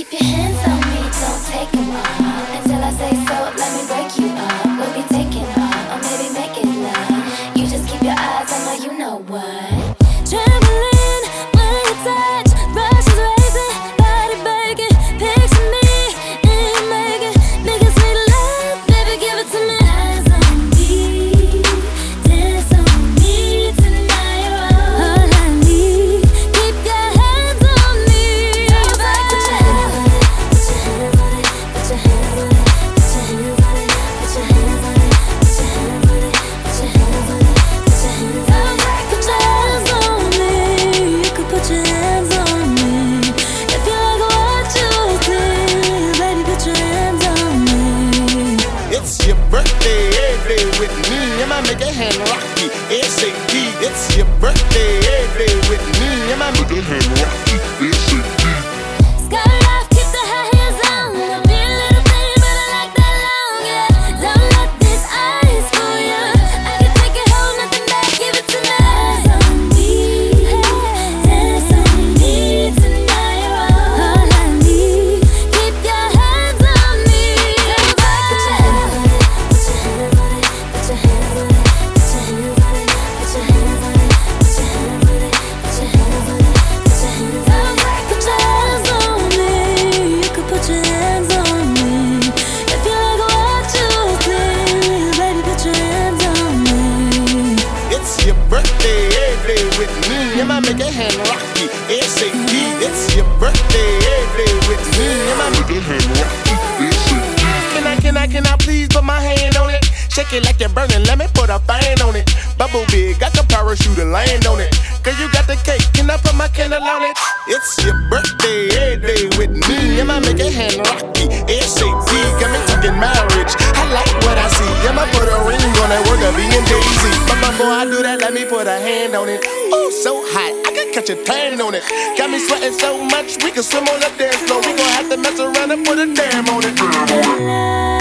Keep your hands on me, don't take them off. Until I say so, let me break you off. We'll be taking off, or maybe making love. You just keep your eyes on my, you know what. Your birthday, every day with me. I'ma make a hand rocky, ASAP. It's your birthday, every day with me. I'ma make a hand rocky, your birthday, every day with me. I'ma make a hand rocky, ASAP. It's your birthday, every day with me. I'ma make a hand rocky, ASAP. Can I, can I, can I please put my hand on it? Shake it like you're burning, let me put a fan on it. Bubble big, got the parachute and land on it. Girl, you got the cake, can I put my candle on it? It's your birthday, every day with me. I'ma make a hand rocky, ASAP. Got me talking marriage, I like what I see. I'ma put a ring on that before I do that, let me put a hand on it. Oh, so hot, I can catch a tan on it. Got me sweating so much, we can swim on the dance floor. We gon' have to mess around and put a dam on it.